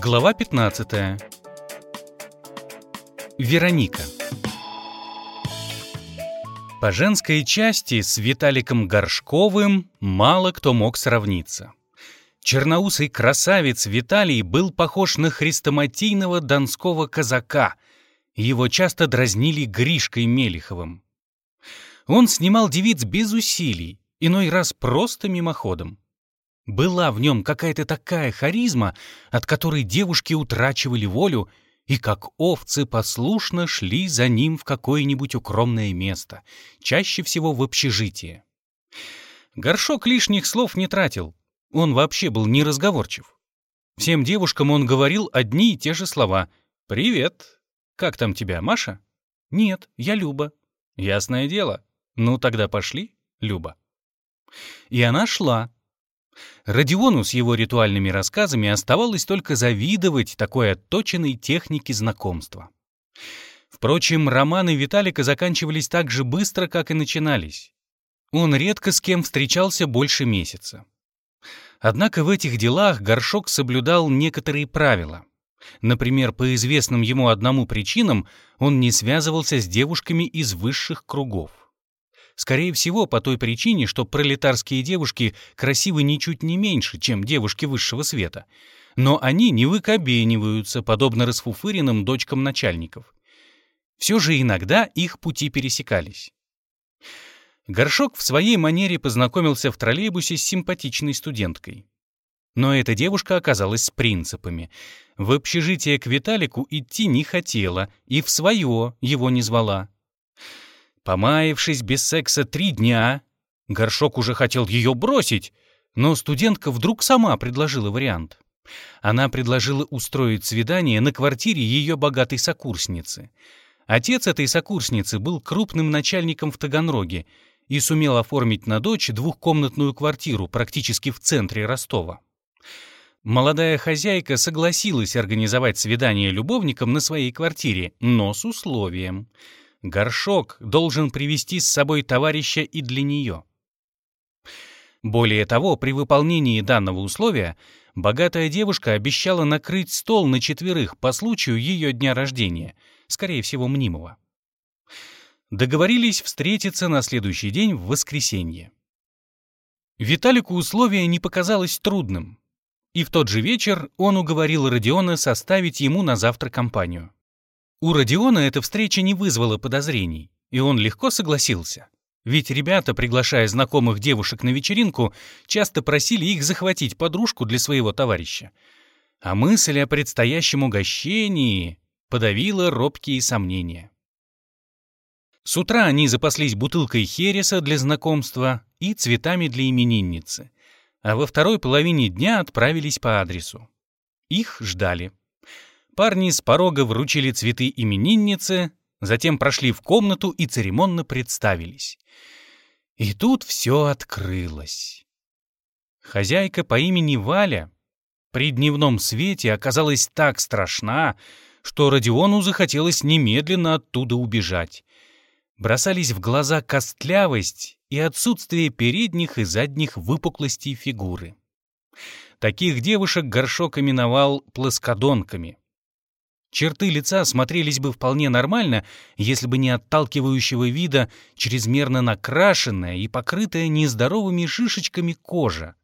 Глава 15. Вероника. По женской части с Виталиком Горшковым мало кто мог сравниться. Черноусый красавец Виталий был похож на хрестоматийного донского казака. Его часто дразнили Гришкой Мелиховым. Он снимал девиц без усилий, иной раз просто мимоходом. Была в нем какая-то такая харизма, от которой девушки утрачивали волю и как овцы послушно шли за ним в какое-нибудь укромное место, чаще всего в общежитие. Горшок лишних слов не тратил, он вообще был неразговорчив. Всем девушкам он говорил одни и те же слова. «Привет! Как там тебя, Маша?» «Нет, я Люба». «Ясное дело. Ну тогда пошли, Люба». И она шла, Родиону с его ритуальными рассказами оставалось только завидовать такой отточенной технике знакомства. Впрочем, романы Виталика заканчивались так же быстро, как и начинались. Он редко с кем встречался больше месяца. Однако в этих делах Горшок соблюдал некоторые правила. Например, по известным ему одному причинам он не связывался с девушками из высших кругов. Скорее всего, по той причине, что пролетарские девушки красивы ничуть не меньше, чем девушки высшего света. Но они не выкобениваются, подобно расфуфыренным дочкам начальников. Все же иногда их пути пересекались. Горшок в своей манере познакомился в троллейбусе с симпатичной студенткой. Но эта девушка оказалась с принципами. В общежитие к Виталику идти не хотела и в свое его не звала. Помаявшись без секса три дня, Горшок уже хотел ее бросить, но студентка вдруг сама предложила вариант. Она предложила устроить свидание на квартире ее богатой сокурсницы. Отец этой сокурсницы был крупным начальником в Таганроге и сумел оформить на дочь двухкомнатную квартиру практически в центре Ростова. Молодая хозяйка согласилась организовать свидание любовникам на своей квартире, но с условием — горшок должен привести с собой товарища и для нее. Более того, при выполнении данного условия богатая девушка обещала накрыть стол на четверых по случаю ее дня рождения, скорее всего, мнимого. Договорились встретиться на следующий день в воскресенье. Виталику условие не показалось трудным, и в тот же вечер он уговорил Родиона составить ему на завтра компанию. У Родиона эта встреча не вызвала подозрений, и он легко согласился. Ведь ребята, приглашая знакомых девушек на вечеринку, часто просили их захватить подружку для своего товарища. А мысль о предстоящем угощении подавила робкие сомнения. С утра они запаслись бутылкой хереса для знакомства и цветами для именинницы, а во второй половине дня отправились по адресу. Их ждали. Парни с порога вручили цветы имениннице, затем прошли в комнату и церемонно представились. И тут все открылось. Хозяйка по имени Валя при дневном свете оказалась так страшна, что Родиону захотелось немедленно оттуда убежать. Бросались в глаза костлявость и отсутствие передних и задних выпуклостей фигуры. Таких девушек горшок именовал плоскодонками. Черты лица смотрелись бы вполне нормально, если бы не отталкивающего вида чрезмерно накрашенная и покрытая нездоровыми шишечками кожа.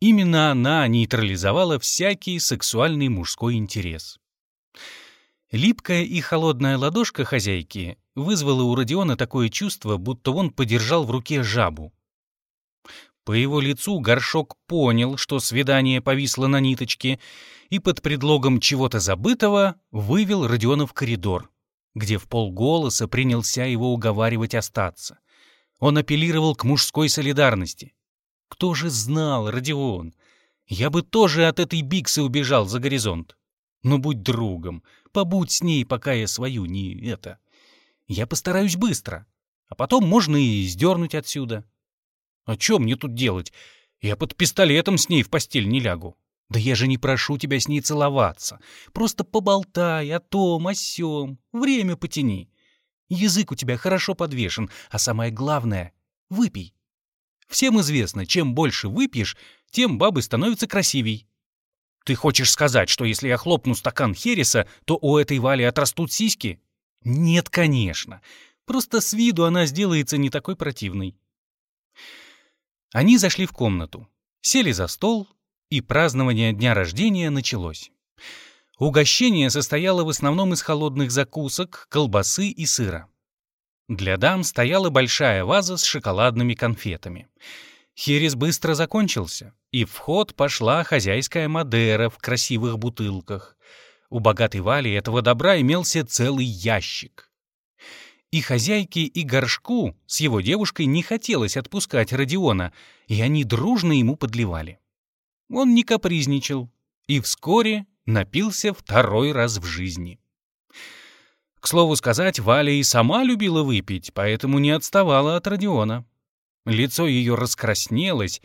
Именно она нейтрализовала всякий сексуальный мужской интерес. Липкая и холодная ладошка хозяйки вызвала у Родиона такое чувство, будто он подержал в руке жабу. По его лицу горшок понял, что свидание повисло на ниточке, и под предлогом чего-то забытого вывел Родиона в коридор, где в полголоса принялся его уговаривать остаться. Он апеллировал к мужской солидарности. Кто же знал, Родион? Я бы тоже от этой биксы убежал за горизонт. Но будь другом, побудь с ней, пока я свою не это. Я постараюсь быстро, а потом можно и сдернуть отсюда. А что мне тут делать? Я под пистолетом с ней в постель не лягу. Да я же не прошу тебя с ней целоваться. Просто поболтай о том, о сём. Время потяни. Язык у тебя хорошо подвешен, а самое главное — выпей. Всем известно, чем больше выпьешь, тем бабы становятся красивей. Ты хочешь сказать, что если я хлопну стакан Хереса, то у этой Вали отрастут сиськи? Нет, конечно. Просто с виду она сделается не такой противной. Они зашли в комнату, сели за стол, и празднование дня рождения началось. Угощение состояло в основном из холодных закусок, колбасы и сыра. Для дам стояла большая ваза с шоколадными конфетами. Херес быстро закончился, и в ход пошла хозяйская Мадера в красивых бутылках. У богатой Вали этого добра имелся целый ящик. И хозяйке, и горшку с его девушкой не хотелось отпускать Родиона, и они дружно ему подливали. Он не капризничал, и вскоре напился второй раз в жизни. К слову сказать, Валя и сама любила выпить, поэтому не отставала от Родиона. Лицо ее раскраснелось,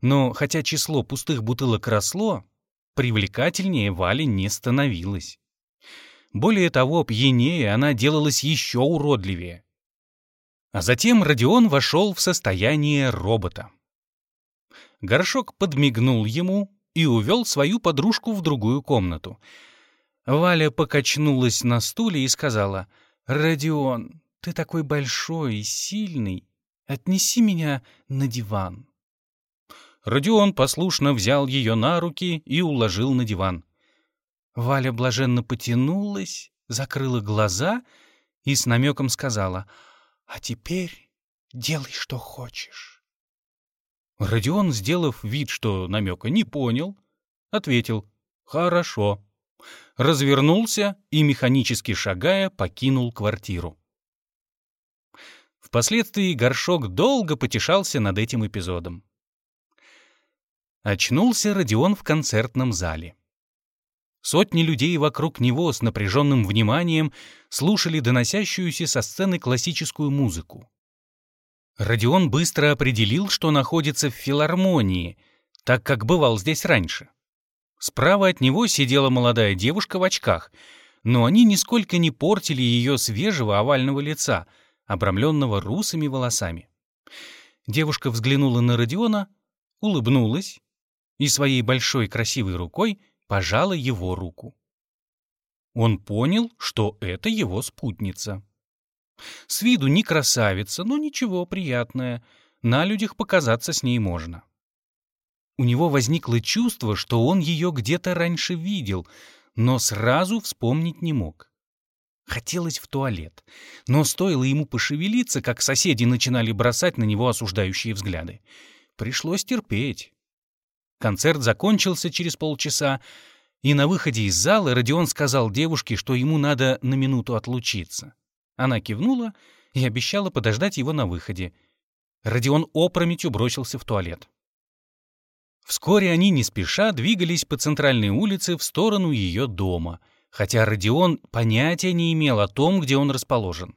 но хотя число пустых бутылок росло, привлекательнее Вали не становилось. Более того, пьянее она делалась еще уродливее. А затем Родион вошел в состояние робота. Горшок подмигнул ему и увел свою подружку в другую комнату — Валя покачнулась на стуле и сказала, «Родион, ты такой большой и сильный, отнеси меня на диван». Родион послушно взял ее на руки и уложил на диван. Валя блаженно потянулась, закрыла глаза и с намеком сказала, «А теперь делай, что хочешь». Родион, сделав вид, что намека не понял, ответил, «Хорошо» развернулся и, механически шагая, покинул квартиру. Впоследствии Горшок долго потешался над этим эпизодом. Очнулся Родион в концертном зале. Сотни людей вокруг него с напряженным вниманием слушали доносящуюся со сцены классическую музыку. Родион быстро определил, что находится в филармонии, так как бывал здесь раньше. Справа от него сидела молодая девушка в очках, но они нисколько не портили ее свежего овального лица, обрамленного русыми волосами. Девушка взглянула на Родиона, улыбнулась и своей большой красивой рукой пожала его руку. Он понял, что это его спутница. С виду не красавица, но ничего приятное. На людях показаться с ней можно. У него возникло чувство, что он ее где-то раньше видел, но сразу вспомнить не мог. Хотелось в туалет, но стоило ему пошевелиться, как соседи начинали бросать на него осуждающие взгляды. Пришлось терпеть. Концерт закончился через полчаса, и на выходе из зала Родион сказал девушке, что ему надо на минуту отлучиться. Она кивнула и обещала подождать его на выходе. Родион опрометью бросился в туалет. Вскоре они не спеша двигались по центральной улице в сторону ее дома, хотя Родион понятия не имел о том, где он расположен.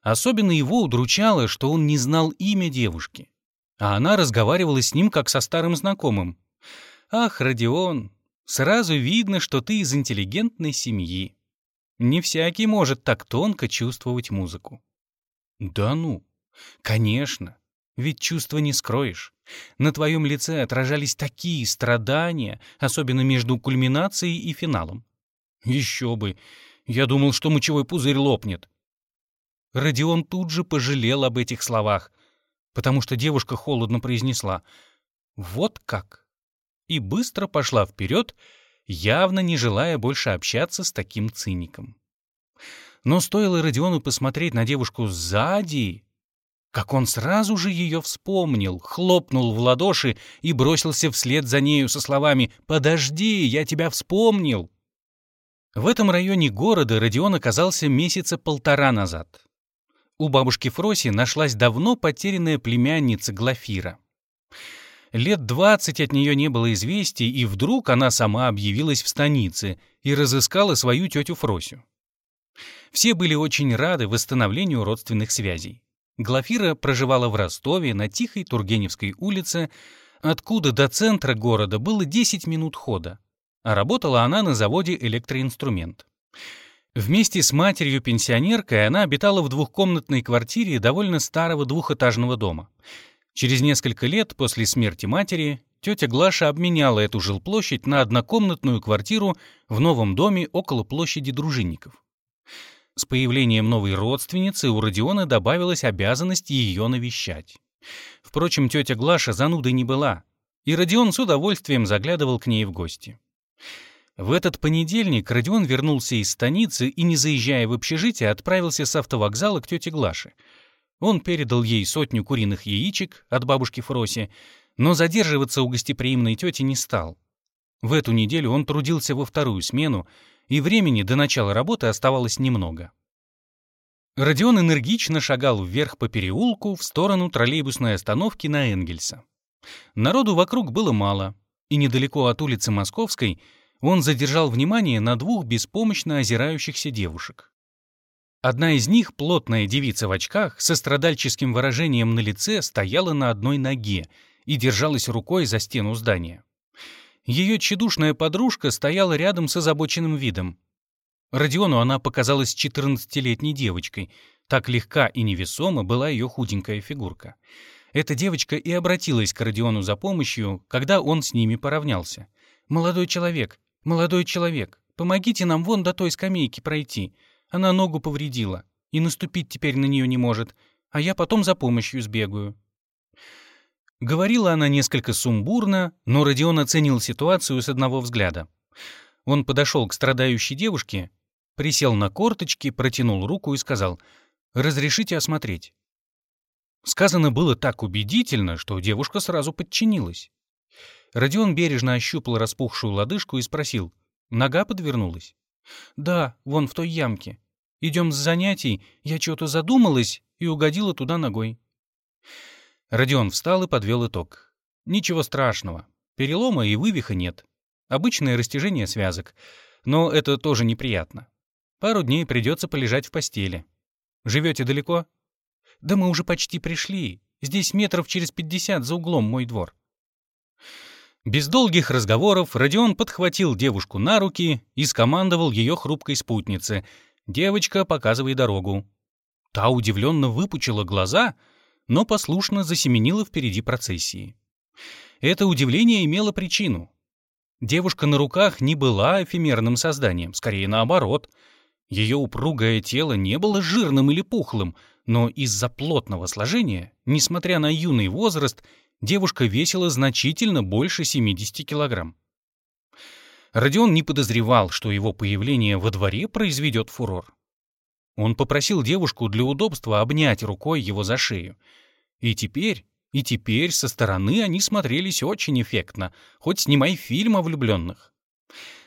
Особенно его удручало, что он не знал имя девушки, а она разговаривала с ним как со старым знакомым. «Ах, Родион, сразу видно, что ты из интеллигентной семьи. Не всякий может так тонко чувствовать музыку». «Да ну, конечно, ведь чувства не скроешь. На твоем лице отражались такие страдания, особенно между кульминацией и финалом. Еще бы! Я думал, что мочевой пузырь лопнет. Родион тут же пожалел об этих словах, потому что девушка холодно произнесла «Вот как!» и быстро пошла вперед, явно не желая больше общаться с таким циником. Но стоило Родиону посмотреть на девушку сзади, как он сразу же ее вспомнил, хлопнул в ладоши и бросился вслед за нею со словами «Подожди, я тебя вспомнил!». В этом районе города Родион оказался месяца полтора назад. У бабушки Фроси нашлась давно потерянная племянница Глафира. Лет двадцать от нее не было известий, и вдруг она сама объявилась в станице и разыскала свою тетю Фросю. Все были очень рады восстановлению родственных связей. Глафира проживала в Ростове на тихой Тургеневской улице, откуда до центра города было 10 минут хода, а работала она на заводе «Электроинструмент». Вместе с матерью-пенсионеркой она обитала в двухкомнатной квартире довольно старого двухэтажного дома. Через несколько лет после смерти матери тетя Глаша обменяла эту жилплощадь на однокомнатную квартиру в новом доме около площади дружинников. С появлением новой родственницы у Родиона добавилась обязанность ее навещать. Впрочем, тетя Глаша занудой не была, и Родион с удовольствием заглядывал к ней в гости. В этот понедельник Родион вернулся из станицы и, не заезжая в общежитие, отправился с автовокзала к тете Глаше. Он передал ей сотню куриных яичек от бабушки Фроси, но задерживаться у гостеприимной тети не стал. В эту неделю он трудился во вторую смену, и времени до начала работы оставалось немного. Родион энергично шагал вверх по переулку в сторону троллейбусной остановки на Энгельса. Народу вокруг было мало, и недалеко от улицы Московской он задержал внимание на двух беспомощно озирающихся девушек. Одна из них, плотная девица в очках, со страдальческим выражением на лице, стояла на одной ноге и держалась рукой за стену здания. Ее тщедушная подружка стояла рядом с озабоченным видом. Родиону она показалась 14-летней девочкой. Так легка и невесома была ее худенькая фигурка. Эта девочка и обратилась к Родиону за помощью, когда он с ними поравнялся. «Молодой человек, молодой человек, помогите нам вон до той скамейки пройти. Она ногу повредила, и наступить теперь на нее не может, а я потом за помощью сбегаю». Говорила она несколько сумбурно, но Родион оценил ситуацию с одного взгляда. Он подошел к страдающей девушке, присел на корточки, протянул руку и сказал «Разрешите осмотреть». Сказано было так убедительно, что девушка сразу подчинилась. Родион бережно ощупал распухшую лодыжку и спросил «Нога подвернулась?» «Да, вон в той ямке. Идем с занятий, я что-то задумалась и угодила туда ногой». Родион встал и подвел итог. Ничего страшного. Перелома и вывиха нет. Обычное растяжение связок. Но это тоже неприятно. Пару дней придется полежать в постели. Живете далеко? Да мы уже почти пришли. Здесь метров через пятьдесят за углом мой двор. Без долгих разговоров Родион подхватил девушку на руки и скомандовал ее хрупкой спутнице. «Девочка, показывай дорогу». Та удивленно выпучила глаза — но послушно засеменила впереди процессии. Это удивление имело причину. Девушка на руках не была эфемерным созданием, скорее наоборот. Ее упругое тело не было жирным или пухлым, но из-за плотного сложения, несмотря на юный возраст, девушка весила значительно больше 70 килограмм. Родион не подозревал, что его появление во дворе произведет фурор. Он попросил девушку для удобства обнять рукой его за шею. И теперь, и теперь со стороны они смотрелись очень эффектно, хоть снимай фильм о влюбленных.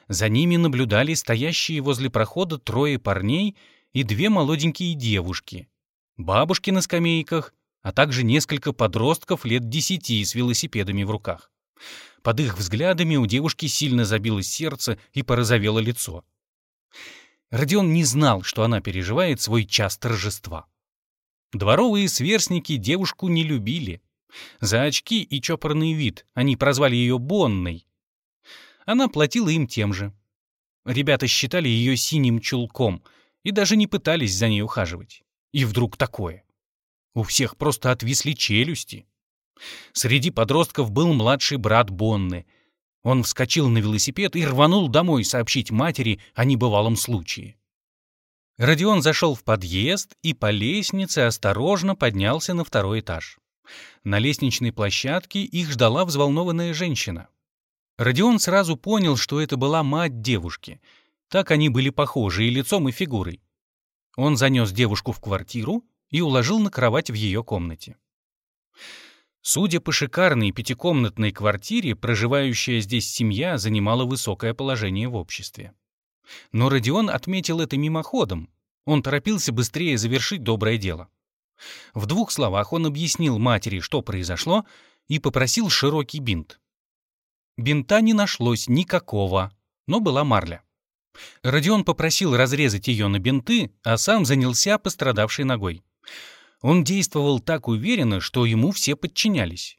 За ними наблюдали стоящие возле прохода трое парней и две молоденькие девушки. Бабушки на скамейках, а также несколько подростков лет десяти с велосипедами в руках. Под их взглядами у девушки сильно забилось сердце и порозовело лицо. Родион не знал, что она переживает свой час торжества. Дворовые сверстники девушку не любили. За очки и чопорный вид они прозвали ее Бонной. Она платила им тем же. Ребята считали ее синим чулком и даже не пытались за ней ухаживать. И вдруг такое. У всех просто отвисли челюсти. Среди подростков был младший брат Бонны, он вскочил на велосипед и рванул домой сообщить матери о небывалом случае. Родион зашел в подъезд и по лестнице осторожно поднялся на второй этаж. На лестничной площадке их ждала взволнованная женщина. Родион сразу понял, что это была мать девушки. Так они были похожи и лицом, и фигурой. Он занес девушку в квартиру и уложил на кровать в ее комнате. Судя по шикарной пятикомнатной квартире, проживающая здесь семья занимала высокое положение в обществе. Но Родион отметил это мимоходом. Он торопился быстрее завершить доброе дело. В двух словах он объяснил матери, что произошло, и попросил широкий бинт. Бинта не нашлось никакого, но была марля. Родион попросил разрезать ее на бинты, а сам занялся пострадавшей ногой. Он действовал так уверенно, что ему все подчинялись.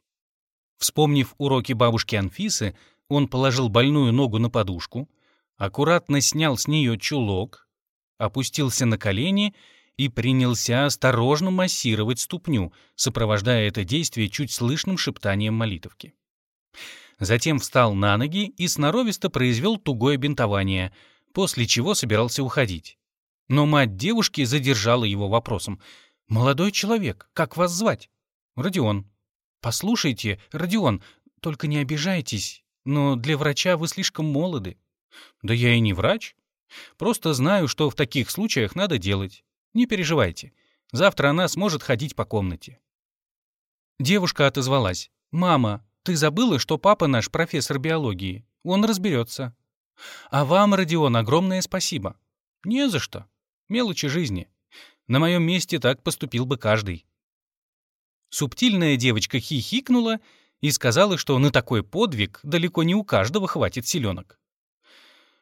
Вспомнив уроки бабушки Анфисы, он положил больную ногу на подушку, аккуратно снял с нее чулок, опустился на колени и принялся осторожно массировать ступню, сопровождая это действие чуть слышным шептанием молитовки. Затем встал на ноги и сноровисто произвел тугое бинтование, после чего собирался уходить. Но мать девушки задержала его вопросом. «Молодой человек, как вас звать?» «Родион». «Послушайте, Родион, только не обижайтесь, но для врача вы слишком молоды». «Да я и не врач. Просто знаю, что в таких случаях надо делать. Не переживайте. Завтра она сможет ходить по комнате». Девушка отозвалась. «Мама, ты забыла, что папа наш профессор биологии? Он разберется. А вам, Родион, огромное спасибо». «Не за что. Мелочи жизни. На моем месте так поступил бы каждый». Субтильная девочка хихикнула и сказала, что на такой подвиг далеко не у каждого хватит силенок.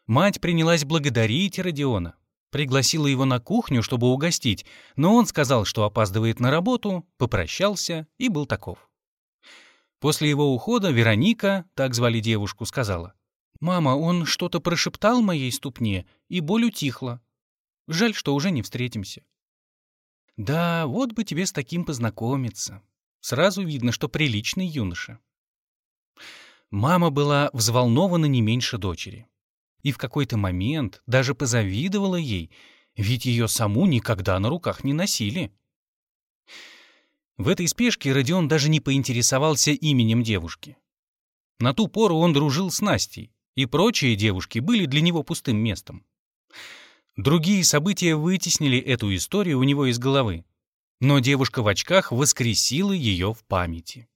Мать принялась благодарить Родиона, пригласила его на кухню, чтобы угостить, но он сказал, что опаздывает на работу, попрощался и был таков. После его ухода Вероника, так звали девушку, сказала, «Мама, он что-то прошептал моей ступне, и боль утихла. Жаль, что уже не встретимся». «Да, вот бы тебе с таким познакомиться. Сразу видно, что приличный юноша». Мама была взволнована не меньше дочери и в какой-то момент даже позавидовала ей, ведь ее саму никогда на руках не носили. В этой спешке Родион даже не поинтересовался именем девушки. На ту пору он дружил с Настей, и прочие девушки были для него пустым местом. Другие события вытеснили эту историю у него из головы, но девушка в очках воскресила ее в памяти.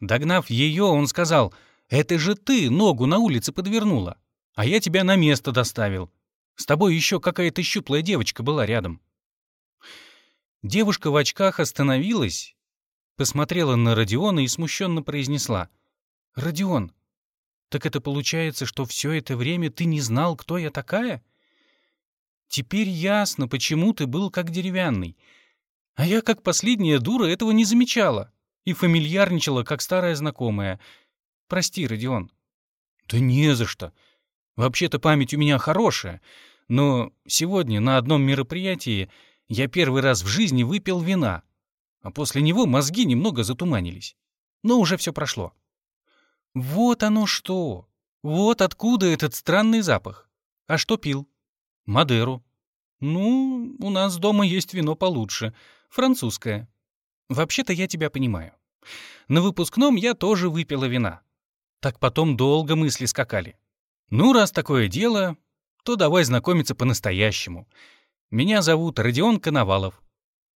Догнав ее, он сказал, «Это же ты ногу на улице подвернула а я тебя на место доставил. С тобой еще какая-то щуплая девочка была рядом». Девушка в очках остановилась, посмотрела на Родиона и смущенно произнесла. «Родион, так это получается, что все это время ты не знал, кто я такая? Теперь ясно, почему ты был как деревянный. А я, как последняя дура, этого не замечала и фамильярничала, как старая знакомая. Прости, Родион». «Да не за что. Вообще-то память у меня хорошая, но сегодня на одном мероприятии я первый раз в жизни выпил вина, а после него мозги немного затуманились. Но уже все прошло. Вот оно что! Вот откуда этот странный запах. А что пил? Мадеру. Ну, у нас дома есть вино получше. Французское. Вообще-то я тебя понимаю. На выпускном я тоже выпила вина. Так потом долго мысли скакали. Ну, раз такое дело, то давай знакомиться по-настоящему. Меня зовут Родион Коновалов.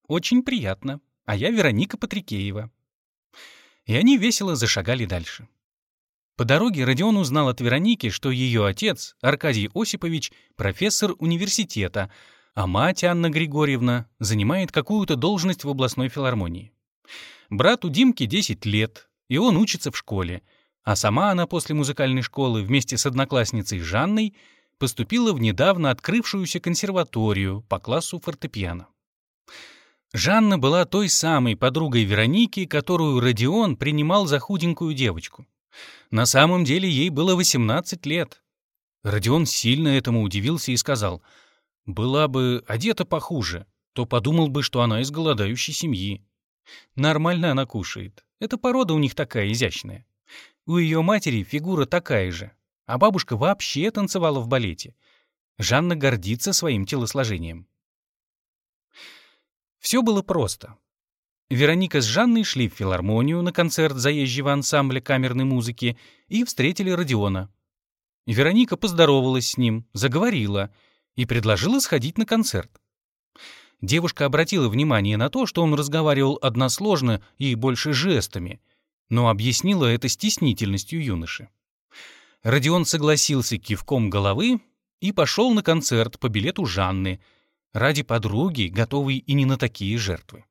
Очень приятно. А я Вероника Патрикеева. И они весело зашагали дальше. По дороге Родион узнал от Вероники, что ее отец, Аркадий Осипович, профессор университета, а мать Анна Григорьевна занимает какую-то должность в областной филармонии. Брату Димке 10 лет, и он учится в школе — а сама она после музыкальной школы вместе с одноклассницей Жанной поступила в недавно открывшуюся консерваторию по классу фортепиано. Жанна была той самой подругой Вероники, которую Родион принимал за худенькую девочку. На самом деле ей было 18 лет. Родион сильно этому удивился и сказал, «Была бы одета похуже, то подумал бы, что она из голодающей семьи. Нормально она кушает. Эта порода у них такая изящная. У ее матери фигура такая же, а бабушка вообще танцевала в балете. Жанна гордится своим телосложением. Все было просто. Вероника с Жанной шли в филармонию на концерт заезжего ансамбля камерной музыки и встретили Родиона. Вероника поздоровалась с ним, заговорила и предложила сходить на концерт. Девушка обратила внимание на то, что он разговаривал односложно и больше жестами, но объяснила это стеснительностью юноши. Родион согласился кивком головы и пошел на концерт по билету Жанны, ради подруги, готовой и не на такие жертвы.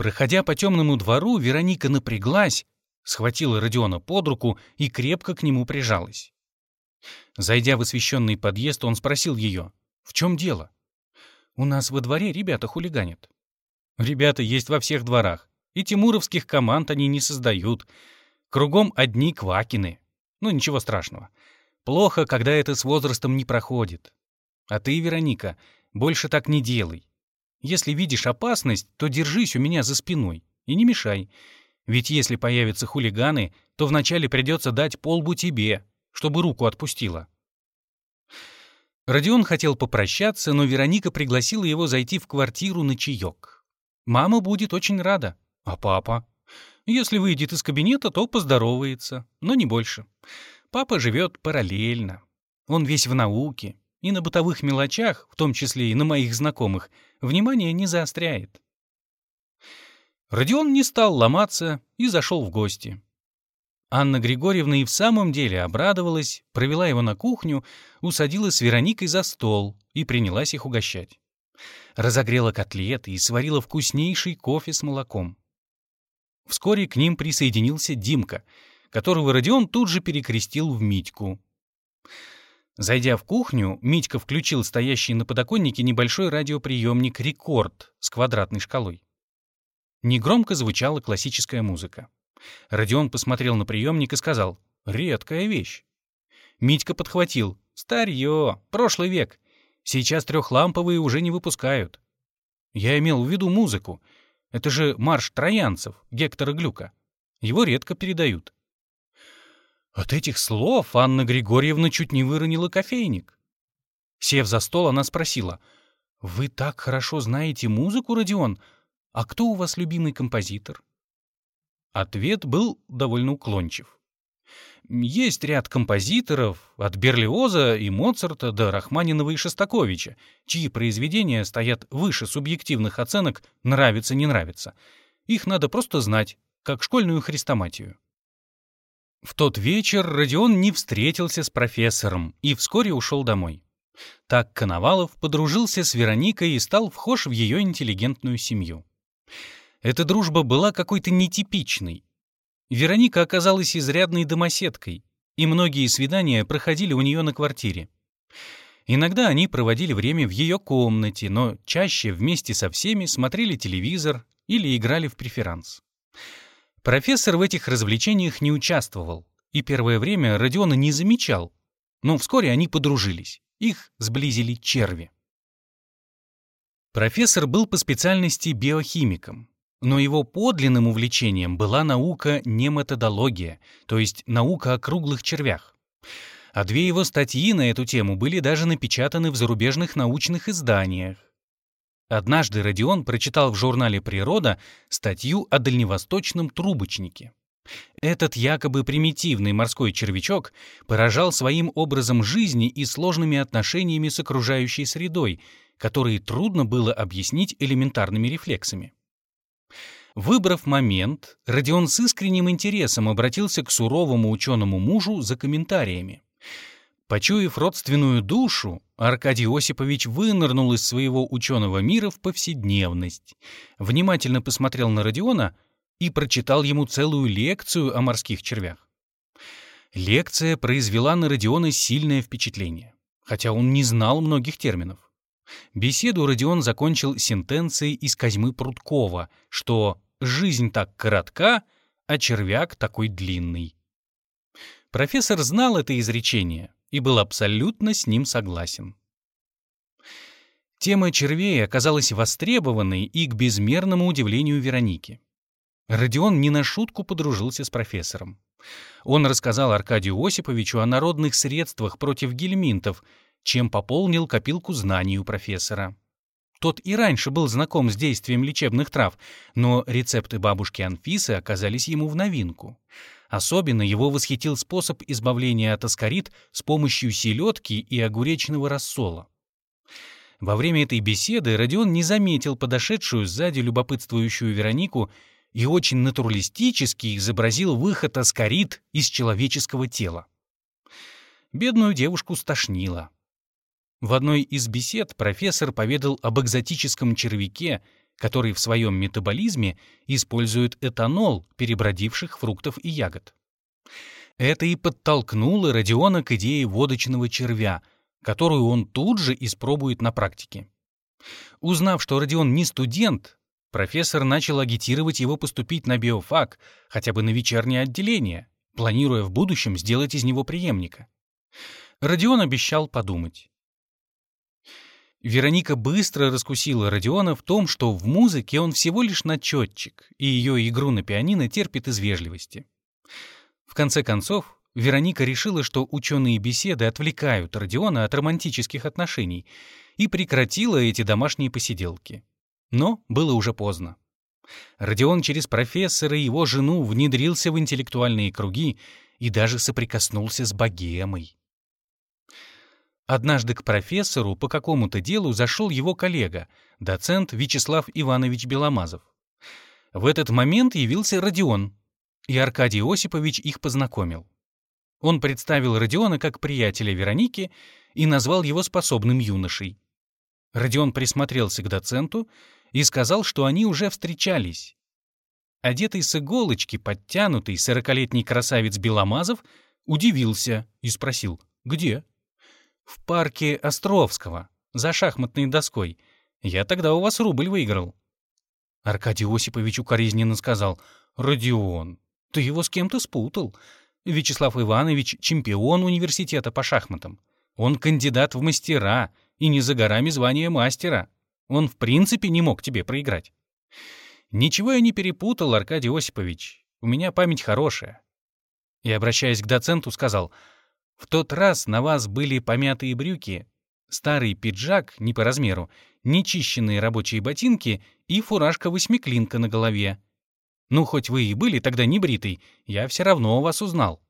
Проходя по темному двору, Вероника напряглась, схватила Родиона под руку и крепко к нему прижалась. Зайдя в освещенный подъезд, он спросил ее, «В чем дело?» «У нас во дворе ребята хулиганят». «Ребята есть во всех дворах. И тимуровских команд они не создают. Кругом одни квакины. Ну, ничего страшного. Плохо, когда это с возрастом не проходит. А ты, Вероника, больше так не делай. Если видишь опасность, то держись у меня за спиной и не мешай. Ведь если появятся хулиганы, то вначале придется дать полбу тебе, чтобы руку отпустила. Родион хотел попрощаться, но Вероника пригласила его зайти в квартиру на чаек. Мама будет очень рада, а папа? Если выйдет из кабинета, то поздоровается, но не больше. Папа живет параллельно. Он весь в науке, и на бытовых мелочах, в том числе и на моих знакомых, внимание не заостряет. Родион не стал ломаться и зашел в гости. Анна Григорьевна и в самом деле обрадовалась, провела его на кухню, усадила с Вероникой за стол и принялась их угощать. Разогрела котлеты и сварила вкуснейший кофе с молоком. Вскоре к ним присоединился Димка, которого Родион тут же перекрестил в Митьку. Зайдя в кухню, Митька включил стоящий на подоконнике небольшой радиоприемник «Рекорд» с квадратной шкалой. Негромко звучала классическая музыка. Родион посмотрел на приемник и сказал «Редкая вещь». Митька подхватил «Старье, прошлый век. Сейчас трехламповые уже не выпускают». Я имел в виду музыку, это же марш троянцев Гектора Глюка. Его редко передают. От этих слов Анна Григорьевна чуть не выронила кофейник. Сев за стол, она спросила, «Вы так хорошо знаете музыку, Родион? А кто у вас любимый композитор?» Ответ был довольно уклончив. Есть ряд композиторов, от Берлиоза и Моцарта до Рахманинова и Шостаковича, чьи произведения стоят выше субъективных оценок «нравится-не нравится». Их надо просто знать, как школьную хрестоматию. В тот вечер Родион не встретился с профессором и вскоре ушел домой. Так Коновалов подружился с Вероникой и стал вхож в ее интеллигентную семью. Эта дружба была какой-то нетипичной, Вероника оказалась изрядной домоседкой, и многие свидания проходили у нее на квартире. Иногда они проводили время в ее комнате, но чаще вместе со всеми смотрели телевизор или играли в преферанс. Профессор в этих развлечениях не участвовал, и первое время Родиона не замечал, но вскоре они подружились, их сблизили черви. Профессор был по специальности биохимиком, но его подлинным увлечением была наука не методология, то есть наука о круглых червях. А две его статьи на эту тему были даже напечатаны в зарубежных научных изданиях. Однажды Родион прочитал в журнале «Природа» статью о дальневосточном трубочнике. Этот якобы примитивный морской червячок поражал своим образом жизни и сложными отношениями с окружающей средой, которые трудно было объяснить элементарными рефлексами. Выбрав момент, Родион с искренним интересом обратился к суровому ученому мужу за комментариями. Почуяв родственную душу, Аркадий Осипович вынырнул из своего ученого мира в повседневность, внимательно посмотрел на Родиона и прочитал ему целую лекцию о морских червях. Лекция произвела на Родиона сильное впечатление, хотя он не знал многих терминов. Беседу Родион закончил сентенцией из Козьмы Прудкова, что «жизнь так коротка, а червяк такой длинный». Профессор знал это изречение и был абсолютно с ним согласен. Тема червей оказалась востребованной и к безмерному удивлению Вероники. Родион не на шутку подружился с профессором. Он рассказал Аркадию Осиповичу о народных средствах против гельминтов чем пополнил копилку знаний у профессора. Тот и раньше был знаком с действием лечебных трав, но рецепты бабушки Анфисы оказались ему в новинку. Особенно его восхитил способ избавления от аскарит с помощью селедки и огуречного рассола. Во время этой беседы Родион не заметил подошедшую сзади любопытствующую Веронику и очень натуралистически изобразил выход аскарит из человеческого тела. Бедную девушку стошнило. В одной из бесед профессор поведал об экзотическом червяке, который в своем метаболизме использует этанол перебродивших фруктов и ягод. Это и подтолкнуло Родиона к идее водочного червя, которую он тут же испробует на практике. Узнав, что Родион не студент, профессор начал агитировать его поступить на биофак, хотя бы на вечернее отделение, планируя в будущем сделать из него преемника. Родион обещал подумать. Вероника быстро раскусила Родиона в том, что в музыке он всего лишь начетчик, и ее игру на пианино терпит из вежливости. В конце концов, Вероника решила, что ученые беседы отвлекают Родиона от романтических отношений и прекратила эти домашние посиделки. Но было уже поздно. Родион через профессора и его жену внедрился в интеллектуальные круги и даже соприкоснулся с богемой. Однажды к профессору по какому-то делу зашел его коллега, доцент Вячеслав Иванович Беломазов. В этот момент явился Родион, и Аркадий Осипович их познакомил. Он представил Родиона как приятеля Вероники и назвал его способным юношей. Родион присмотрелся к доценту и сказал, что они уже встречались. Одетый с иголочки, подтянутый, сорокалетний красавец Беломазов удивился и спросил, где? В парке Островского, за шахматной доской. Я тогда у вас рубль выиграл. Аркадий Осипович укоризненно сказал, «Родион, ты его с кем-то спутал. Вячеслав Иванович — чемпион университета по шахматам. Он кандидат в мастера и не за горами звания мастера. Он в принципе не мог тебе проиграть. Ничего я не перепутал, Аркадий Осипович. У меня память хорошая. И, обращаясь к доценту, сказал, «В тот раз на вас были помятые брюки, старый пиджак не по размеру, нечищенные рабочие ботинки и фуражка-восьмиклинка на голове. Ну, хоть вы и были тогда не бритый, я все равно вас узнал.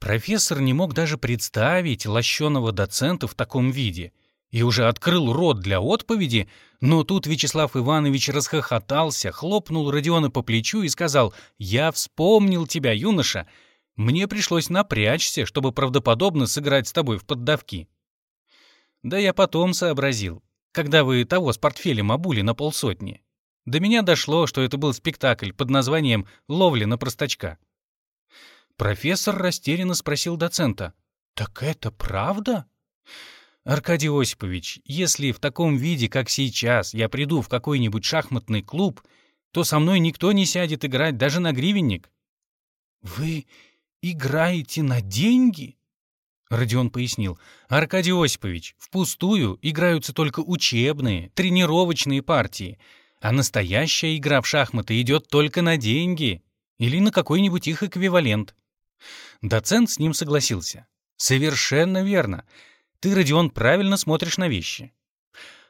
Профессор не мог даже представить лощеного доцента в таком виде и уже открыл рот для отповеди, но тут Вячеслав Иванович расхохотался, хлопнул Родиона по плечу и сказал «Я вспомнил тебя, юноша. Мне пришлось напрячься, чтобы правдоподобно сыграть с тобой в поддавки». Да я потом сообразил, когда вы того с портфелем обули на полсотни. До меня дошло, что это был спектакль под названием «Ловля на простачка». Профессор растерянно спросил доцента. «Так это правда?» «Аркадий Осипович, если в таком виде, как сейчас, я приду в какой-нибудь шахматный клуб, то со мной никто не сядет играть даже на гривенник». «Вы играете на деньги?» Родион пояснил. «Аркадий Осипович, впустую играются только учебные, тренировочные партии, а настоящая игра в шахматы идет только на деньги или на какой-нибудь их эквивалент. Доцент с ним согласился. Совершенно верно. Ты, Родион, правильно смотришь на вещи.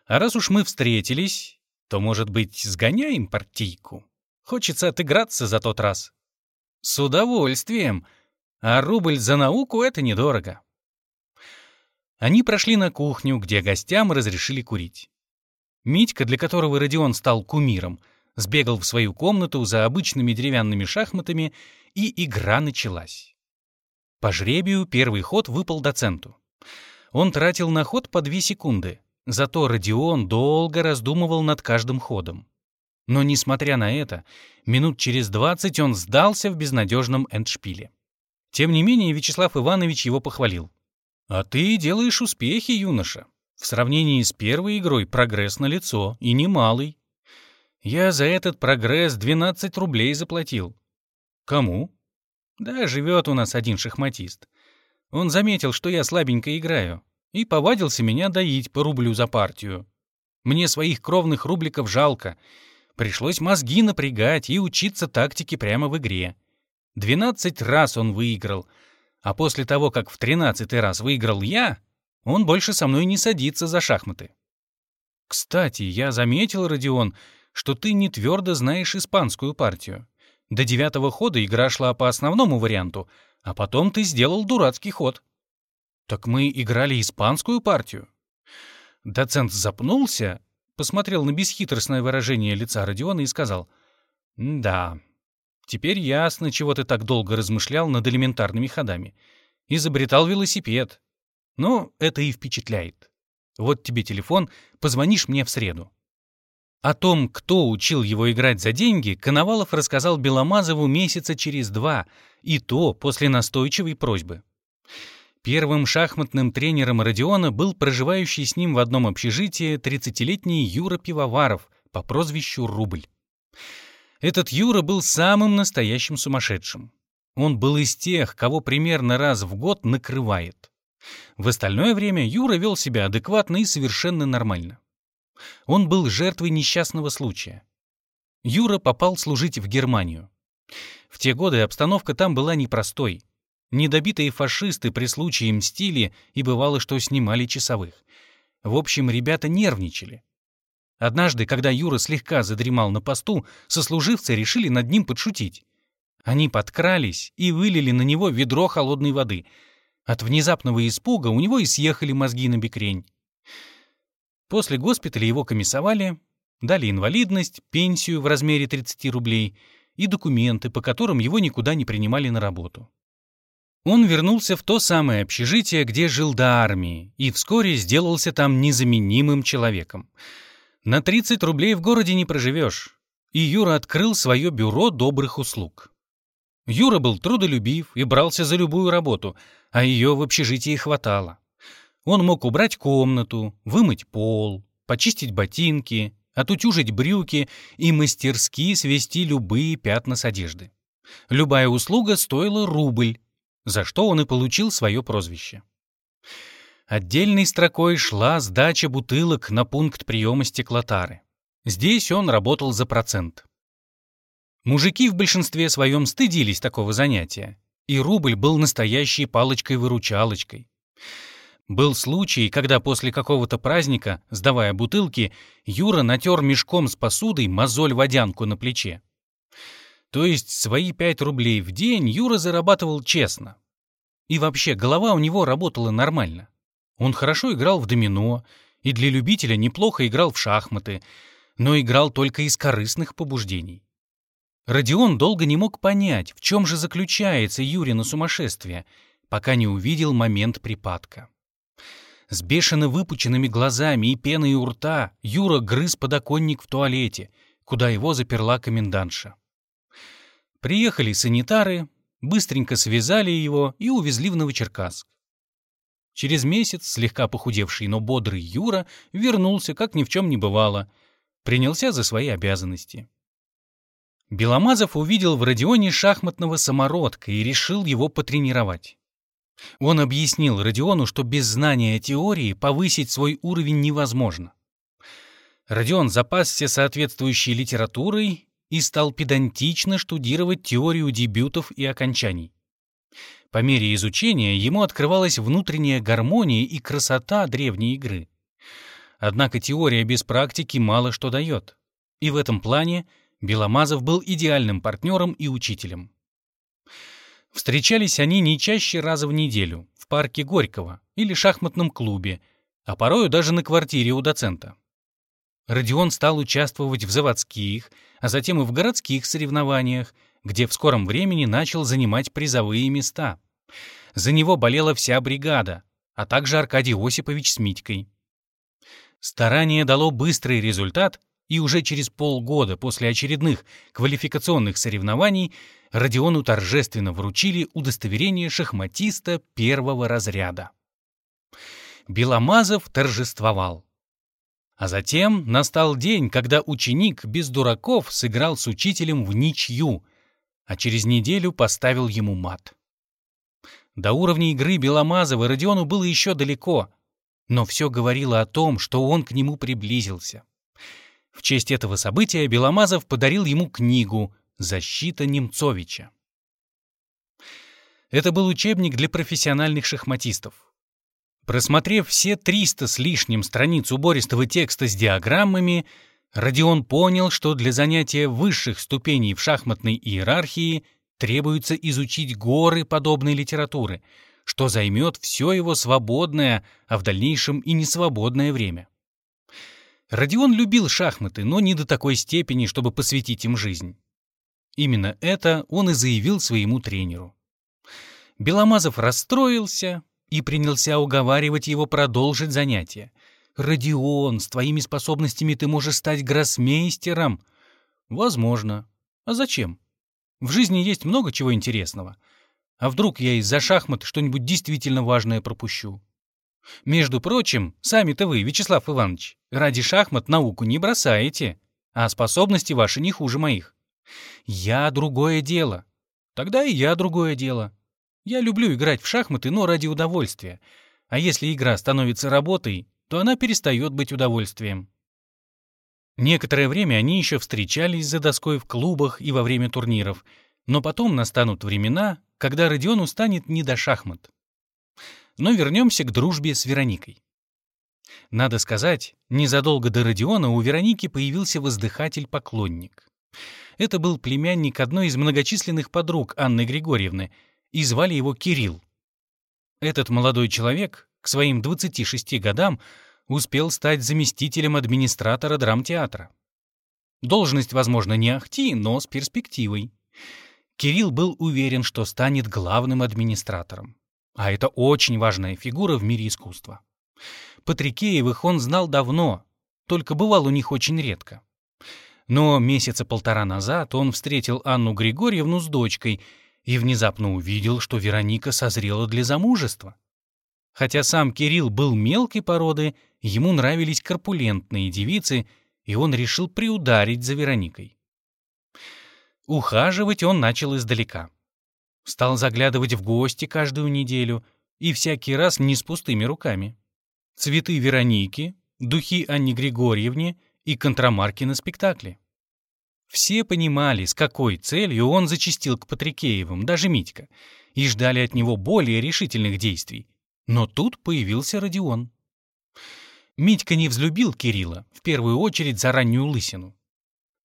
А раз уж мы встретились, то, может быть, сгоняем партийку? Хочется отыграться за тот раз. С удовольствием. А рубль за науку — это недорого. Они прошли на кухню, где гостям разрешили курить. Митька, для которого Родион стал кумиром, сбегал в свою комнату за обычными деревянными шахматами, и игра началась. По жребию первый ход выпал доценту. Он тратил на ход по две секунды, зато Родион долго раздумывал над каждым ходом. Но, несмотря на это, минут через двадцать он сдался в безнадежном эндшпиле. Тем не менее, Вячеслав Иванович его похвалил. «А ты делаешь успехи, юноша. В сравнении с первой игрой прогресс налицо, и немалый. Я за этот прогресс 12 рублей заплатил. Кому? Да, живет у нас один шахматист. Он заметил, что я слабенько играю, и повадился меня доить по рублю за партию. Мне своих кровных рубликов жалко. Пришлось мозги напрягать и учиться тактике прямо в игре. 12 раз он выиграл, а после того, как в тринадцатый раз выиграл я, он больше со мной не садится за шахматы. Кстати, я заметил, Родион, что ты не твердо знаешь испанскую партию. До девятого хода игра шла по основному варианту, а потом ты сделал дурацкий ход. Так мы играли испанскую партию. Доцент запнулся, посмотрел на бесхитростное выражение лица Родиона и сказал, «Да, теперь ясно, чего ты так долго размышлял над элементарными ходами. Изобретал велосипед, но это и впечатляет. Вот тебе телефон, позвонишь мне в среду. О том, кто учил его играть за деньги, Коновалов рассказал Беломазову месяца через два, и то после настойчивой просьбы. Первым шахматным тренером Родиона был проживающий с ним в одном общежитии 30-летний Юра Пивоваров по прозвищу Рубль. Этот Юра был самым настоящим сумасшедшим. Он был из тех, кого примерно раз в год накрывает. В остальное время Юра вел себя адекватно и совершенно нормально. Он был жертвой несчастного случая. Юра попал служить в Германию. В те годы обстановка там была непростой. Недобитые фашисты при случае мстили, и бывало, что снимали часовых. В общем, ребята нервничали. Однажды, когда Юра слегка задремал на посту, сослуживцы решили над ним подшутить. Они подкрались и вылили на него ведро холодной воды. От внезапного испуга у него и съехали мозги на бекрень. После госпиталя его комиссовали, дали инвалидность, пенсию в размере 30 рублей и документы, по которым его никуда не принимали на работу. Он вернулся в то самое общежитие, где жил до армии, и вскоре сделался там незаменимым человеком. На 30 рублей в городе не проживешь. И Юра открыл свое бюро добрых услуг. Юра был трудолюбив и брался за любую работу, а ее в общежитии хватало. Он мог убрать комнату, вымыть пол, почистить ботинки, отутюжить брюки и мастерски свести любые пятна с одежды. Любая услуга стоила рубль, за что он и получил свое прозвище. Отдельной строкой шла сдача бутылок на пункт приема стеклотары. Здесь он работал за процент. Мужики в большинстве своем стыдились такого занятия, и рубль был настоящей палочкой-выручалочкой. Был случай, когда после какого-то праздника, сдавая бутылки, Юра натер мешком с посудой мозоль-водянку на плече. То есть свои пять рублей в день Юра зарабатывал честно. И вообще, голова у него работала нормально. Он хорошо играл в домино, и для любителя неплохо играл в шахматы, но играл только из корыстных побуждений. Родион долго не мог понять, в чем же заключается Юрина сумасшествие, пока не увидел момент припадка. С бешено выпученными глазами и пеной у рта Юра грыз подоконник в туалете, куда его заперла комендантша. Приехали санитары, быстренько связали его и увезли в Новочеркасск. Через месяц слегка похудевший, но бодрый Юра вернулся, как ни в чем не бывало, принялся за свои обязанности. Беломазов увидел в Родионе шахматного самородка и решил его потренировать. Он объяснил Родиону, что без знания теории повысить свой уровень невозможно. Родион запасся соответствующей литературой и стал педантично штудировать теорию дебютов и окончаний. По мере изучения ему открывалась внутренняя гармония и красота древней игры. Однако теория без практики мало что дает. И в этом плане – Беломазов был идеальным партнером и учителем. Встречались они не чаще раза в неделю, в парке Горького или шахматном клубе, а порою даже на квартире у доцента. Родион стал участвовать в заводских, а затем и в городских соревнованиях, где в скором времени начал занимать призовые места. За него болела вся бригада, а также Аркадий Осипович с Митькой. Старание дало быстрый результат, и уже через полгода после очередных квалификационных соревнований Родиону торжественно вручили удостоверение шахматиста первого разряда. Беломазов торжествовал. А затем настал день, когда ученик без дураков сыграл с учителем в ничью, а через неделю поставил ему мат. До уровня игры Беломазова Родиону было еще далеко, но все говорило о том, что он к нему приблизился. В честь этого события Беломазов подарил ему книгу «Защита Немцовича». Это был учебник для профессиональных шахматистов. Просмотрев все 300 с лишним страниц убористого текста с диаграммами, Родион понял, что для занятия высших ступеней в шахматной иерархии требуется изучить горы подобной литературы, что займет все его свободное, а в дальнейшем и несвободное время. Родион любил шахматы, но не до такой степени, чтобы посвятить им жизнь. Именно это он и заявил своему тренеру. Беломазов расстроился и принялся уговаривать его продолжить занятия. «Родион, с твоими способностями ты можешь стать гроссмейстером». «Возможно. А зачем? В жизни есть много чего интересного. А вдруг я из-за шахмат что-нибудь действительно важное пропущу?» Между прочим, сами-то вы, Вячеслав Иванович, ради шахмат науку не бросаете, а способности ваши не хуже моих. Я другое дело. Тогда и я другое дело. Я люблю играть в шахматы, но ради удовольствия. А если игра становится работой, то она перестает быть удовольствием. Некоторое время они еще встречались за доской в клубах и во время турниров, Но потом настанут времена, когда Родиону станет не до шахмат. Но вернемся к дружбе с Вероникой. Надо сказать, незадолго до Родиона у Вероники появился воздыхатель-поклонник. Это был племянник одной из многочисленных подруг Анны Григорьевны, и звали его Кирилл. Этот молодой человек к своим 26 годам успел стать заместителем администратора драмтеатра. Должность, возможно, не ахти, но с перспективой. Кирилл был уверен, что станет главным администратором. А это очень важная фигура в мире искусства. Патрикеевых он знал давно, только бывал у них очень редко. Но месяца полтора назад он встретил Анну Григорьевну с дочкой и внезапно увидел, что Вероника созрела для замужества. Хотя сам Кирилл был мелкой породы, ему нравились корпулентные девицы, и он решил приударить за Вероникой. Ухаживать он начал издалека. Стал заглядывать в гости каждую неделю и всякий раз не с пустыми руками. Цветы Вероники, духи Анне Григорьевне и контрамарки на спектакле. Все понимали, с какой целью он зачастил к Патрикеевым, даже Митька, и ждали от него более решительных действий. Но тут появился Родион. Митька не взлюбил Кирилла, в первую очередь за раннюю лысину.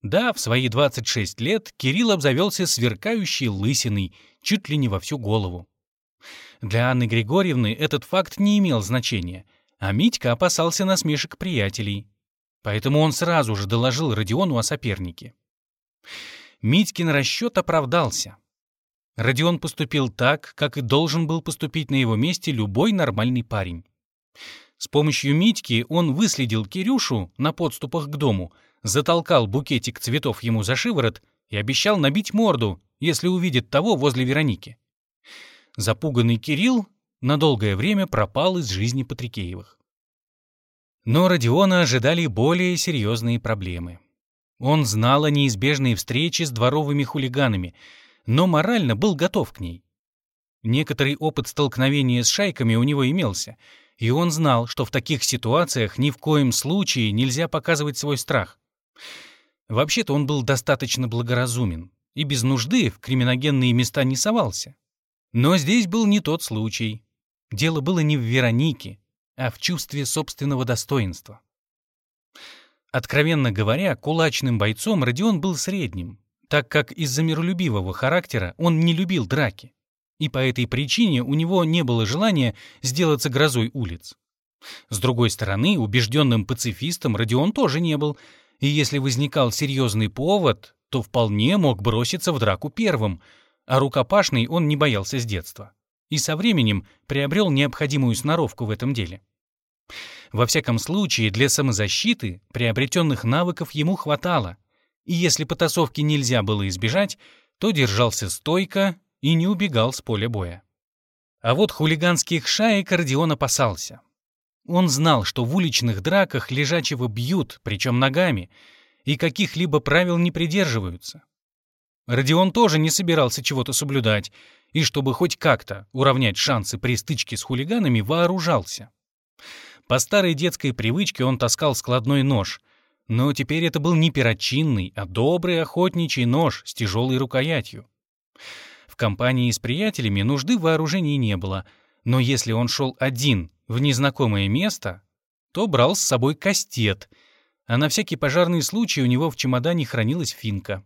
Да, в свои 26 лет Кирилл обзавелся сверкающей лысиной чуть ли не во всю голову. Для Анны Григорьевны этот факт не имел значения, а Митька опасался насмешек приятелей. Поэтому он сразу же доложил Родиону о сопернике. Митькин расчет оправдался. Родион поступил так, как и должен был поступить на его месте любой нормальный парень. С помощью Митьки он выследил Кирюшу на подступах к дому — затолкал букетик цветов ему за шиворот и обещал набить морду, если увидит того возле Вероники. Запуганный Кирилл на долгое время пропал из жизни Патрикеевых. Но Родиона ожидали более серьезные проблемы. Он знал о неизбежной встрече с дворовыми хулиганами, но морально был готов к ней. Некоторый опыт столкновения с шайками у него имелся, и он знал, что в таких ситуациях ни в коем случае нельзя показывать свой страх. Вообще-то он был достаточно благоразумен и без нужды в криминогенные места не совался. Но здесь был не тот случай. Дело было не в Веронике, а в чувстве собственного достоинства. Откровенно говоря, кулачным бойцом Родион был средним, так как из-за миролюбивого характера он не любил драки. И по этой причине у него не было желания сделаться грозой улиц. С другой стороны, убежденным пацифистом Родион тоже не был, и если возникал серьезный повод, то вполне мог броситься в драку первым, а рукопашный он не боялся с детства. И со временем приобрел необходимую сноровку в этом деле. Во всяком случае, для самозащиты приобретенных навыков ему хватало, и если потасовки нельзя было избежать, то держался стойко и не убегал с поля боя. А вот хулиганских шаек Родион опасался. Он знал, что в уличных драках лежачего бьют, причем ногами, и каких-либо правил не придерживаются. Родион тоже не собирался чего-то соблюдать, и чтобы хоть как-то уравнять шансы при стычке с хулиганами, вооружался. По старой детской привычке он таскал складной нож, но теперь это был не перочинный, а добрый охотничий нож с тяжелой рукоятью. В компании с приятелями нужды в вооружении не было, но если он шел один в незнакомое место, то брал с собой кастет, а на всякий пожарный случай у него в чемодане хранилась финка.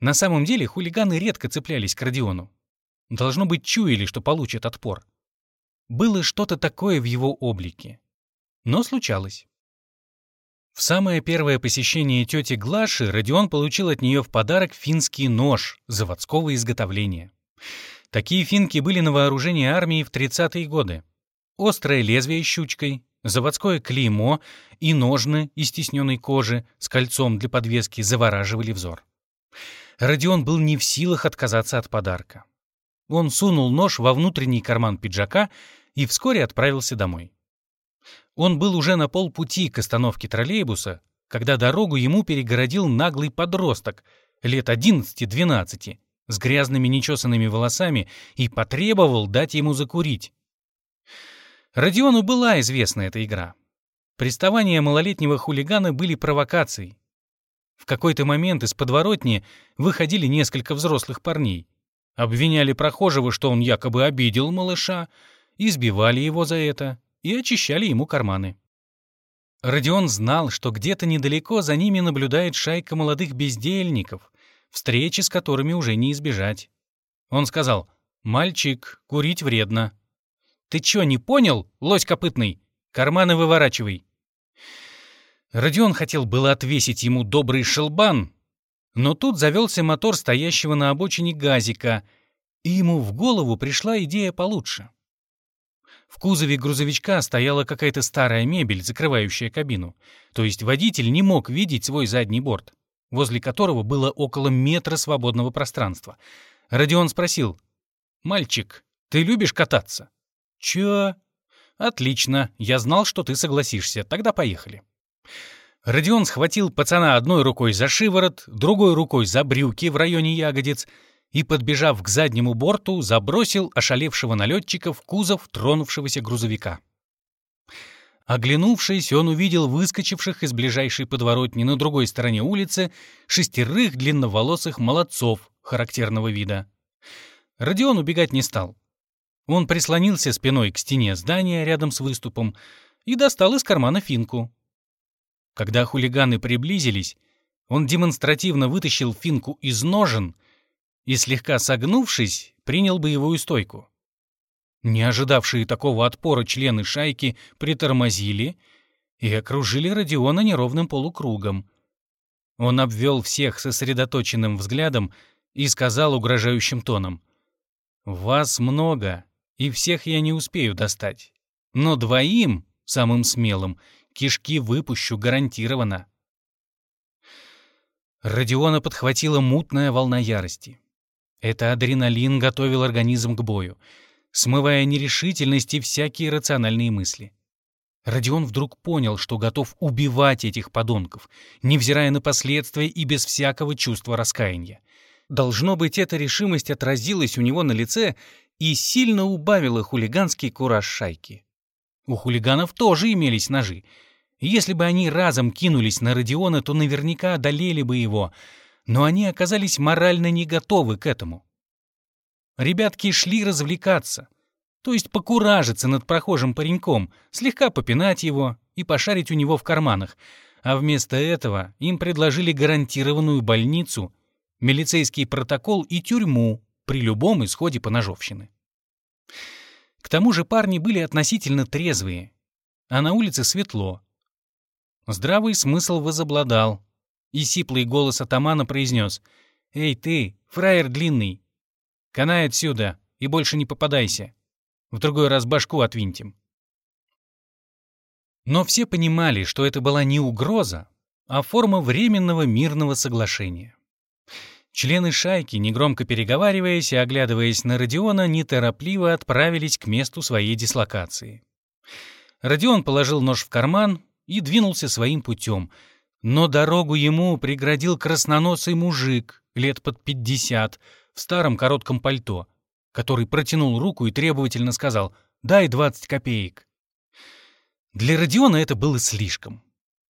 На самом деле хулиганы редко цеплялись к Родиону. Должно быть, чуяли, что получат отпор. Было что-то такое в его облике. Но случалось. В самое первое посещение тети Глаши Родион получил от нее в подарок финский нож заводского изготовления. Такие финки были на вооружении армии в 30-е годы острое лезвие щучкой, заводское клеймо и ножны из стесненной кожи с кольцом для подвески завораживали взор. Родион был не в силах отказаться от подарка. Он сунул нож во внутренний карман пиджака и вскоре отправился домой. Он был уже на полпути к остановке троллейбуса, когда дорогу ему перегородил наглый подросток лет 11-12 с грязными нечесанными волосами и потребовал дать ему закурить. Родиону была известна эта игра. Приставания малолетнего хулигана были провокацией. В какой-то момент из подворотни выходили несколько взрослых парней. Обвиняли прохожего, что он якобы обидел малыша, избивали его за это и очищали ему карманы. Родион знал, что где-то недалеко за ними наблюдает шайка молодых бездельников, встречи с которыми уже не избежать. Он сказал, «Мальчик, курить вредно». «Ты чё, не понял, лось копытный? Карманы выворачивай». Родион хотел было отвесить ему добрый шелбан, но тут завелся мотор стоящего на обочине газика, и ему в голову пришла идея получше. В кузове грузовичка стояла какая-то старая мебель, закрывающая кабину, то есть водитель не мог видеть свой задний борт, возле которого было около метра свободного пространства. Родион спросил, «Мальчик, ты любишь кататься?» «Чё?» «Отлично, я знал, что ты согласишься, тогда поехали». Родион схватил пацана одной рукой за шиворот, другой рукой за брюки в районе ягодиц и, подбежав к заднему борту, забросил ошалевшего налетчика в кузов тронувшегося грузовика. Оглянувшись, он увидел выскочивших из ближайшей подворотни на другой стороне улицы шестерых длинноволосых молодцов характерного вида. Родион убегать не стал. Он прислонился спиной к стене здания рядом с выступом и достал из кармана финку. Когда хулиганы приблизились, он демонстративно вытащил финку из ножен и, слегка согнувшись, принял боевую стойку. Не ожидавшие такого отпора члены шайки притормозили и окружили Родиона неровным полукругом. Он обвел всех сосредоточенным взглядом и сказал угрожающим тоном, «Вас много, и всех я не успею достать. Но двоим, самым смелым, Кишки выпущу гарантированно. Родиона подхватила мутная волна ярости. Это адреналин готовил организм к бою, смывая нерешительность и всякие рациональные мысли. Родион вдруг понял, что готов убивать этих подонков, невзирая на последствия и без всякого чувства раскаяния. Должно быть, эта решимость отразилась у него на лице и сильно убавила хулиганский кураж шайки. У хулиганов тоже имелись ножи. если бы они разом кинулись на Родиона, то наверняка одолели бы его, но они оказались морально не готовы к этому. Ребятки шли развлекаться, то есть покуражиться над прохожим пареньком, слегка попинать его и пошарить у него в карманах, а вместо этого им предложили гарантированную больницу, милицейский протокол и тюрьму при любом исходе поножовщины. К тому же парни были относительно трезвые, а на улице светло. Здравый смысл возобладал, и сиплый голос атамана произнес «Эй ты, фраер длинный, канай отсюда и больше не попадайся. В другой раз башку отвинтим». Но все понимали, что это была не угроза, а форма временного мирного соглашения. Члены шайки, негромко переговариваясь и оглядываясь на Родиона, неторопливо отправились к месту своей дислокации. Родион положил нож в карман и двинулся своим путем, но дорогу ему преградил красноносый мужик лет под пятьдесят в старом коротком пальто, который протянул руку и требовательно сказал «дай двадцать копеек». Для Родиона это было слишком.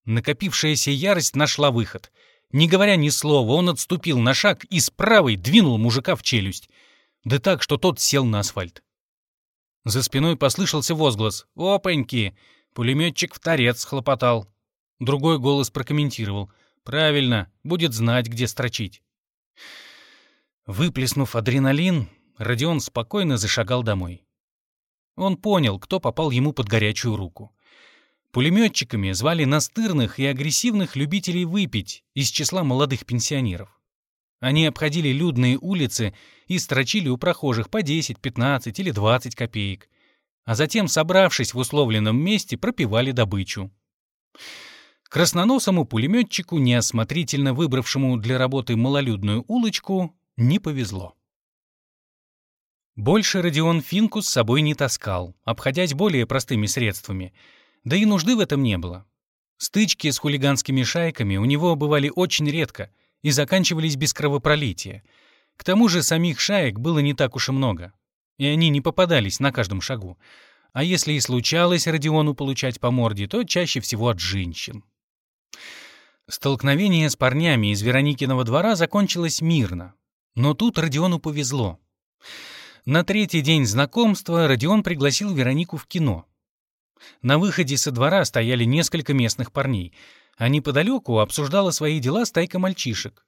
Накопившаяся ярость нашла выход — не говоря ни слова, он отступил на шаг и с правой двинул мужика в челюсть. Да так, что тот сел на асфальт. За спиной послышался возглас. «Опаньки!» Пулеметчик в торец хлопотал. Другой голос прокомментировал. «Правильно, будет знать, где строчить». Выплеснув адреналин, Родион спокойно зашагал домой. Он понял, кто попал ему под горячую руку. Пулеметчиками звали настырных и агрессивных любителей выпить из числа молодых пенсионеров. Они обходили людные улицы и строчили у прохожих по 10, 15 или 20 копеек, а затем, собравшись в условленном месте, пропивали добычу. Красноносому пулеметчику, неосмотрительно выбравшему для работы малолюдную улочку, не повезло. Больше Родион Финку с собой не таскал, обходясь более простыми средствами — да и нужды в этом не было. Стычки с хулиганскими шайками у него бывали очень редко и заканчивались без кровопролития. К тому же самих шаек было не так уж и много, и они не попадались на каждом шагу. А если и случалось Родиону получать по морде, то чаще всего от женщин. Столкновение с парнями из Вероникиного двора закончилось мирно. Но тут Родиону повезло. На третий день знакомства Родион пригласил Веронику в кино. На выходе со двора стояли несколько местных парней, а неподалеку обсуждала свои дела стайка мальчишек.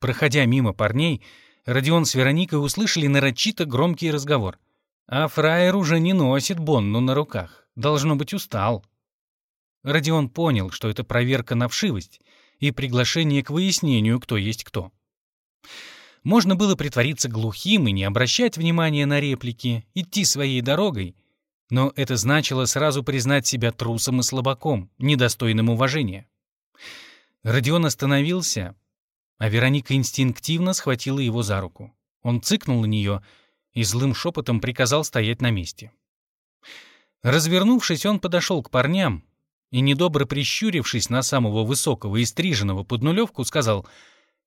Проходя мимо парней, Родион с Вероникой услышали нарочито громкий разговор. А фраер уже не носит Бонну на руках. Должно быть, устал. Родион понял, что это проверка на вшивость и приглашение к выяснению, кто есть кто. Можно было притвориться глухим и не обращать внимания на реплики, идти своей дорогой, но это значило сразу признать себя трусом и слабаком, недостойным уважения. Родион остановился, а Вероника инстинктивно схватила его за руку. Он цыкнул на нее и злым шепотом приказал стоять на месте. Развернувшись, он подошел к парням и, недобро прищурившись на самого высокого и стриженного под нулевку, сказал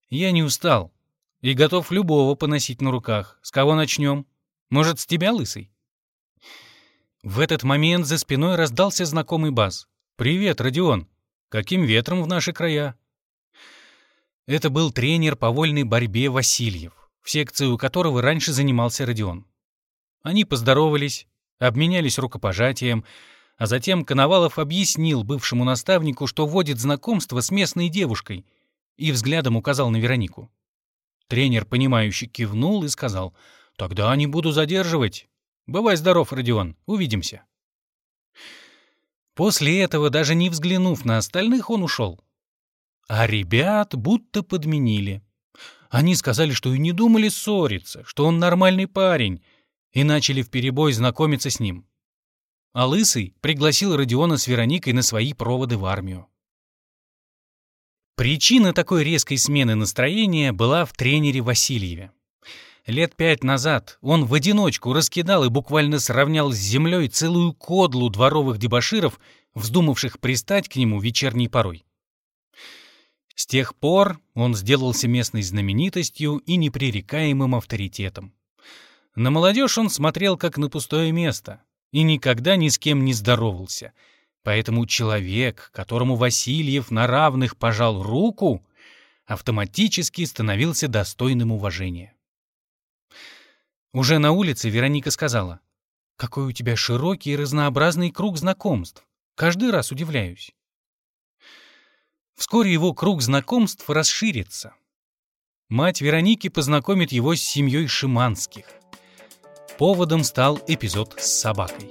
«Я не устал и готов любого поносить на руках. С кого начнем? Может, с тебя, лысый?» В этот момент за спиной раздался знакомый бас. «Привет, Родион! Каким ветром в наши края?» Это был тренер по вольной борьбе Васильев, в секции у которого раньше занимался Родион. Они поздоровались, обменялись рукопожатием, а затем Коновалов объяснил бывшему наставнику, что вводит знакомство с местной девушкой, и взглядом указал на Веронику. Тренер, понимающий, кивнул и сказал, «Тогда не буду задерживать. Бывай здоров, Родион, увидимся». После этого, даже не взглянув на остальных, он ушел. А ребят будто подменили. Они сказали, что и не думали ссориться, что он нормальный парень, и начали вперебой знакомиться с ним. А Лысый пригласил Родиона с Вероникой на свои проводы в армию. Причина такой резкой смены настроения была в тренере Васильеве. Лет пять назад он в одиночку раскидал и буквально сравнял с землей целую кодлу дворовых дебоширов, вздумавших пристать к нему вечерней порой. С тех пор он сделался местной знаменитостью и непререкаемым авторитетом. На молодежь он смотрел как на пустое место и никогда ни с кем не здоровался. Поэтому человек, которому Васильев на равных пожал руку, автоматически становился достойным уважения. Уже на улице Вероника сказала, «Какой у тебя широкий и разнообразный круг знакомств. Каждый раз удивляюсь». Вскоре его круг знакомств расширится. Мать Вероники познакомит его с семьей Шиманских. Поводом стал эпизод с собакой.